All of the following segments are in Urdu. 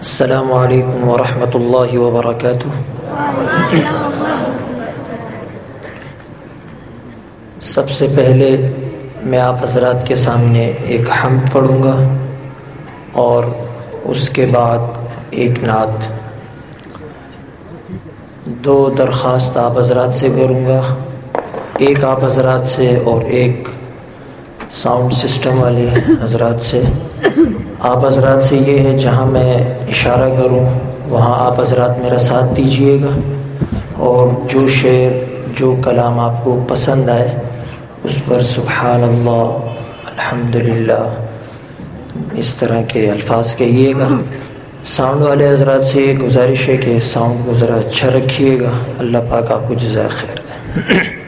السلام علیکم ورحمۃ اللہ وبرکاتہ سب سے پہلے میں آپ حضرات کے سامنے ایک حمد پڑھوں گا اور اس کے بعد ایک نعت. دو درخواست آپ حضرات سے کروں گا. ایک آپ حضرات سے اور ایک ساؤنڈ سسٹم والے حضرات سے. آپ حضرات سے یہ ہے جہاں میں اشارہ کروں، وہاں آپ حضرات میرا ساتھ دیجیے گا۔ اور جو شعر، جو کلام آپ کو پسند آئے، اس پر سبحان اللہ الحمد للہ اس طرح کے الفاظ کہیے گا۔ ساؤنڈ والے حضرات سے یہ گزارش ہے کہ ساؤنڈ کو ذرا اچھا رکھیے گا۔ اللہ پاک آپ کو جزائے خیر دیں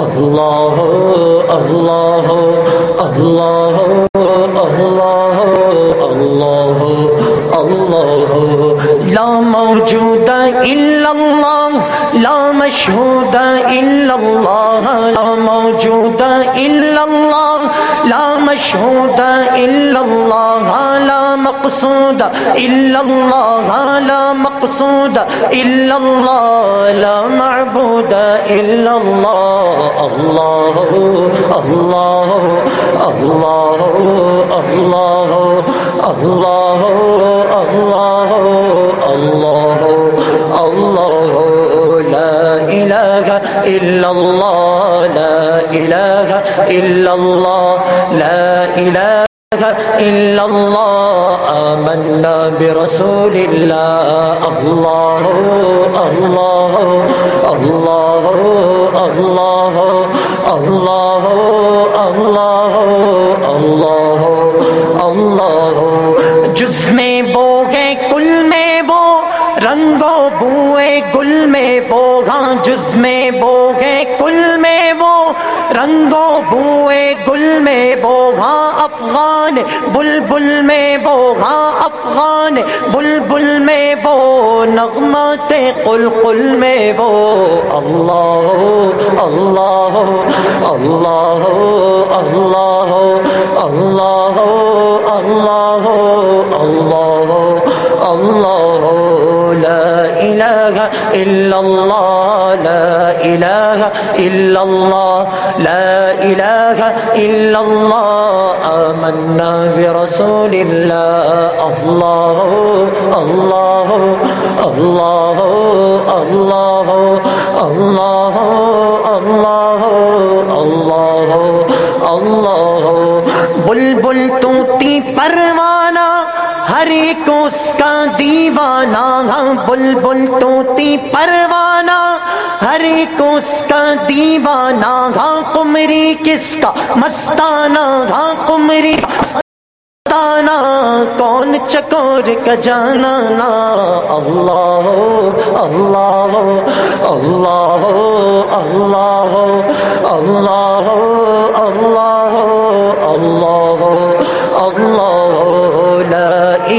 اللہ اللہ اللہ اللہ اللہ. لا موجود الا اللہ، لا مشہود الا اللہ، لا موجود الا اللہ. لا مشہود الا اللہ لا مقصود الا اللہ لا مقصود الا اللہ لا معبود الا اللہ اللہ اللہ اللہ اللہ اللہ اللہ اللہ اللہ لا الہ الا اللہ لا الہ الا اللہ لا إله إلا الله، آمنا برسول الله. الله الله الله الله الله الله الله الله. جزء میں وہ گل میں بو ہاں جز میں بوگے کل میں وہ رنگوں بوئے گل میں بو ہاں افغان بلبل میں بو ہاں افغان بلبل میں وہ نغمت قلقل میں وہ اللہ اللہ اللہ اللہ اللہ اللہ اللہ الہ الا اللہ لا الہ الا اللہ لا الہ الا اللہ آمنا برسول اللہ اللہ اللہ اللہ اللہ اللہ اللہ اللہ اللہ بلبل توتی پروانہ ہر ایک اس کا دیوانہ ہاں، بلبل توتی پروانہ ہر ایک اس کا دیوانہ ہاں کمری کس کا؟ مستانہ ہاں کمری مستانہ، کون چکور کا جانا نا اللہ اللہ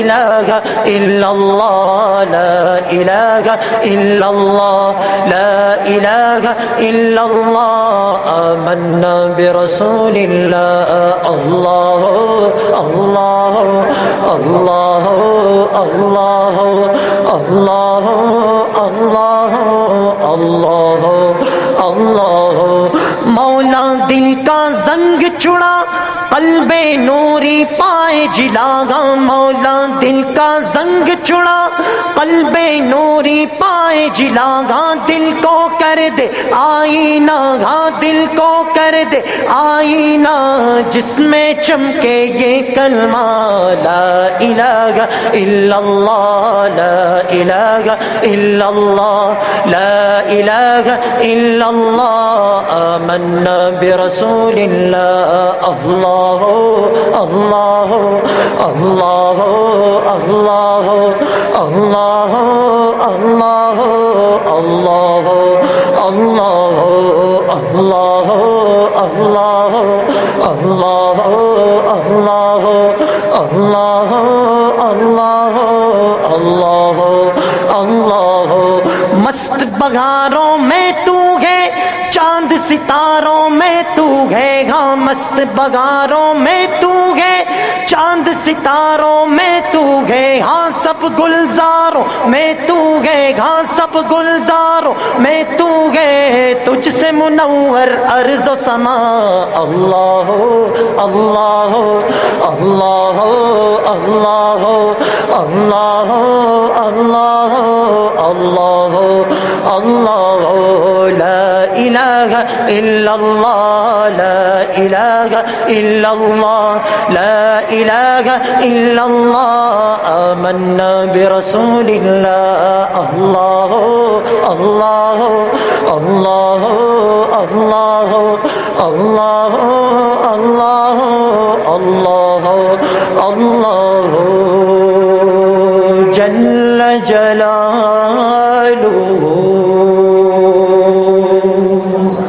إله إلا الله، لا إله إلا الله، لا إله إلا الله. آمنا برسول الله. الله الله الله الله الله دل کا زنگ چڑا قلب نوری پائے جی جلا گا مولا، دل کا زنگ چڑا قلب نوری پائے جی جلا گا دل کو کر دے آئینہ گا دل کو کر دے آئینہ، جس میں چمکے یہ کلمہ لا الہ الا اللہ، لا الہ الا اللہ لا الہ الا اللہ آمنا برسول اللہ اللہ اللہ اللہ اللہ اللہ اللہ اللہ اللہ اللہ اللہ اللہ اللہ مست بغاروں میں تو ہے، چاند ستاروں میں تو ہے۔ ہاں مست بغاروں میں تو ہے، چاند ستاروں میں تو ہے۔ ہاں سب گلزاروں میں تو ہے۔ ہاں سب گلزاروں میں تو ہے۔ تجھ سے منور ارض و سما اللہ اللہ اللہ اللہ اللہ اللہ الہ الا اللہ لا الہ الا اللہ لا الہ الا اللہ آمنا برسول اللہ اللہ اللہ اللہ اللہ اللہ اللہ اللہ اللہ